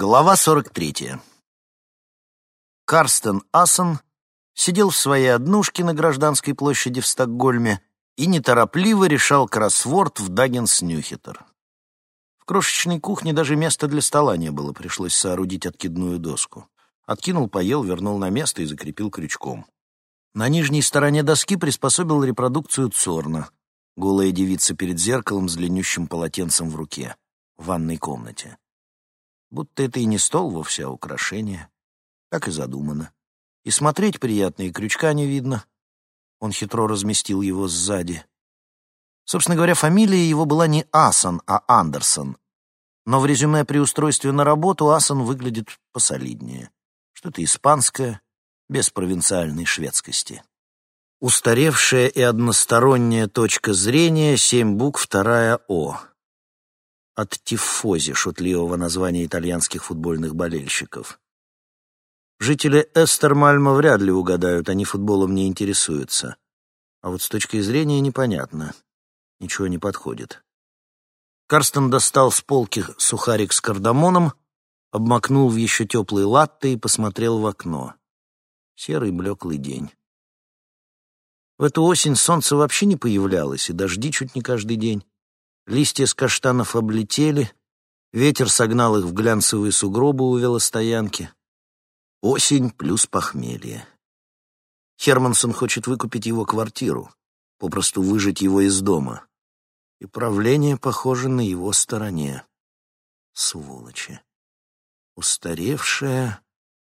Глава 43. Карстен Ассен сидел в своей однушке на гражданской площади в Стокгольме и неторопливо решал кроссворд в Даггинс-Нюхетер. В крошечной кухне даже места для стола не было, пришлось соорудить откидную доску. Откинул, поел, вернул на место и закрепил крючком. На нижней стороне доски приспособил репродукцию Цорна. Голая девица перед зеркалом с длиннющим полотенцем в руке в ванной комнате будто это и не стол вовсе, а украшение. Так и задумано. И смотреть приятно, и крючка не видно. Он хитро разместил его сзади. Собственно говоря, фамилия его была не Асан, а Андерсон. Но в резюме при устройстве на работу Асан выглядит посолиднее. Что-то испанское, без провинциальной шведскости. Устаревшая и односторонняя точка зрения, семь букв, вторая О от тифози, шутливого названия итальянских футбольных болельщиков. Жители Эстермальма вряд ли угадают, они футболом не интересуются. А вот с точки зрения непонятно. Ничего не подходит. Карстен достал с полки сухарик с кардамоном, обмакнул в еще теплые латте и посмотрел в окно. Серый блеклый день. В эту осень солнце вообще не появлялось, и дожди чуть не каждый день. Листья с каштанов облетели, ветер согнал их в глянцевые сугробы у велостоянки. Осень плюс похмелье. Хермансон хочет выкупить его квартиру, попросту выжить его из дома. И правление, похоже, на его стороне. Сволочи. Устаревшая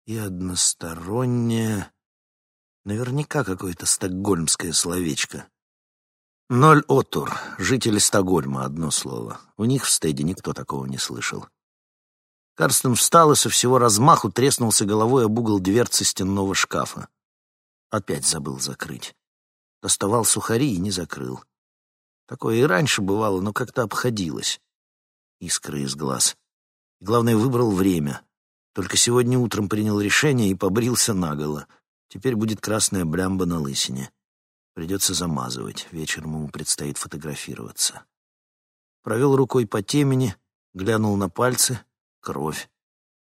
и односторонняя. Наверняка какое-то стокгольмское словечко. Ноль Отур, жители Стокгольма, одно слово. У них в стеде никто такого не слышал. Карстен встал и со всего размаху треснулся головой об угол дверцы стенного шкафа. Опять забыл закрыть. Доставал сухари и не закрыл. Такое и раньше бывало, но как-то обходилось. Искры из глаз. И главное, выбрал время. Только сегодня утром принял решение и побрился наголо. Теперь будет красная блямба на лысине. Придется замазывать, вечером ему предстоит фотографироваться. Провел рукой по темени, глянул на пальцы, кровь.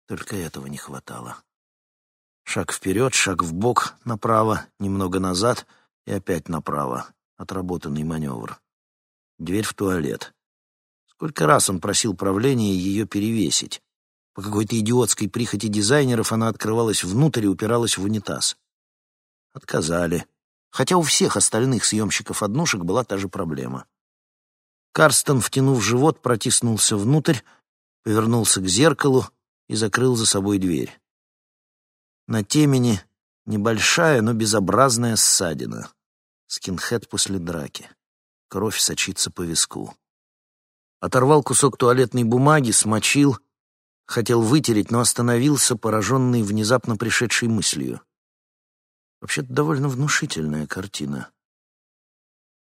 Только этого не хватало. Шаг вперед, шаг в бок, направо, немного назад и опять направо. Отработанный маневр. Дверь в туалет. Сколько раз он просил правления ее перевесить. По какой-то идиотской прихоти дизайнеров она открывалась внутрь и упиралась в унитаз. Отказали хотя у всех остальных съемщиков однушек была та же проблема. Карстен, втянув живот, протиснулся внутрь, повернулся к зеркалу и закрыл за собой дверь. На темени небольшая, но безобразная ссадина. Скинхед после драки. Кровь сочится по виску. Оторвал кусок туалетной бумаги, смочил, хотел вытереть, но остановился, пораженный внезапно пришедшей мыслью. Вообще-то довольно внушительная картина.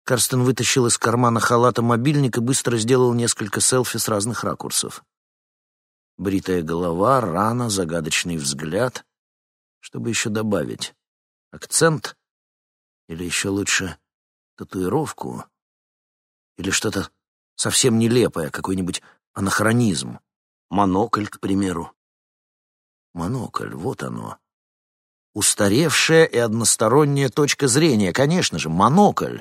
Карстен вытащил из кармана халата мобильник и быстро сделал несколько селфи с разных ракурсов. Бритая голова, рана, загадочный взгляд. Чтобы еще добавить? Акцент? Или еще лучше татуировку? Или что-то совсем нелепое, какой-нибудь анахронизм? Монокль, к примеру. Монокль, вот оно. Устаревшая и односторонняя точка зрения, конечно же, монокль.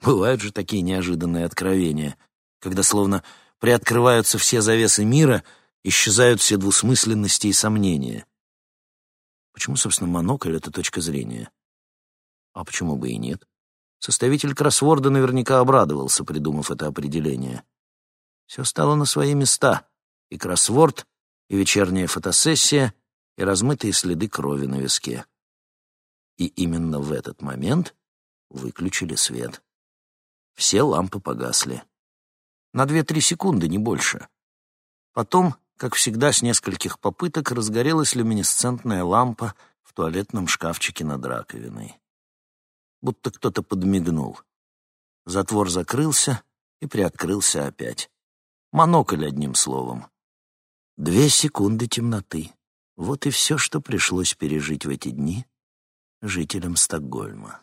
Бывают же такие неожиданные откровения, когда словно приоткрываются все завесы мира, исчезают все двусмысленности и сомнения. Почему, собственно, монокль — это точка зрения? А почему бы и нет? Составитель кроссворда наверняка обрадовался, придумав это определение. Все стало на свои места. И кроссворд, и вечерняя фотосессия, и размытые следы крови на виске. И именно в этот момент выключили свет. Все лампы погасли. На две-три секунды, не больше. Потом, как всегда, с нескольких попыток разгорелась люминесцентная лампа в туалетном шкафчике над раковиной. Будто кто-то подмигнул. Затвор закрылся и приоткрылся опять. Монокль, одним словом. Две секунды темноты. Вот и все, что пришлось пережить в эти дни жителям Стокгольма.